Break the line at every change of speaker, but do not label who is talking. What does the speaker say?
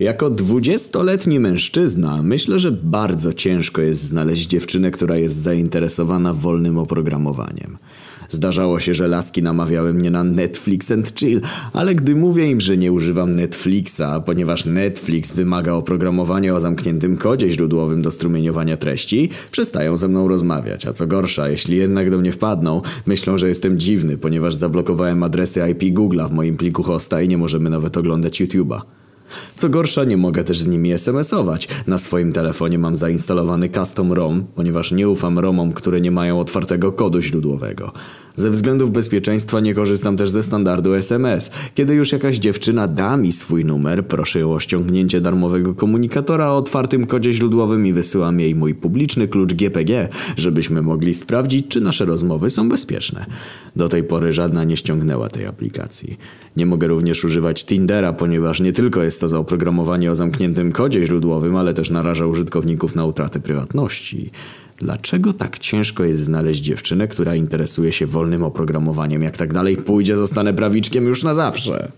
Jako dwudziestoletni mężczyzna myślę, że bardzo ciężko jest znaleźć dziewczynę, która jest zainteresowana wolnym oprogramowaniem. Zdarzało się, że laski namawiały mnie na Netflix and chill, ale gdy mówię im, że nie używam Netflixa, ponieważ Netflix wymaga oprogramowania o zamkniętym kodzie źródłowym do strumieniowania treści, przestają ze mną rozmawiać, a co gorsza, jeśli jednak do mnie wpadną, myślą, że jestem dziwny, ponieważ zablokowałem adresy IP Google'a w moim pliku hosta i nie możemy nawet oglądać YouTube'a. Co gorsza, nie mogę też z nimi SMS-ować. Na swoim telefonie mam zainstalowany Custom ROM, ponieważ nie ufam ROMom, które nie mają otwartego kodu źródłowego. Ze względów bezpieczeństwa nie korzystam też ze standardu SMS. Kiedy już jakaś dziewczyna da mi swój numer, proszę ją o ściągnięcie darmowego komunikatora o otwartym kodzie źródłowym i wysyłam jej mój publiczny klucz GPG, żebyśmy mogli sprawdzić, czy nasze rozmowy są bezpieczne. Do tej pory żadna nie ściągnęła tej aplikacji. Nie mogę również używać Tindera, ponieważ nie tylko jest to zaoprogramowanie o zamkniętym kodzie źródłowym, ale też naraża użytkowników na utratę prywatności. Dlaczego tak ciężko jest znaleźć dziewczynę, która interesuje się wolnym oprogramowaniem? Jak tak dalej pójdzie, zostanę prawiczkiem już na zawsze.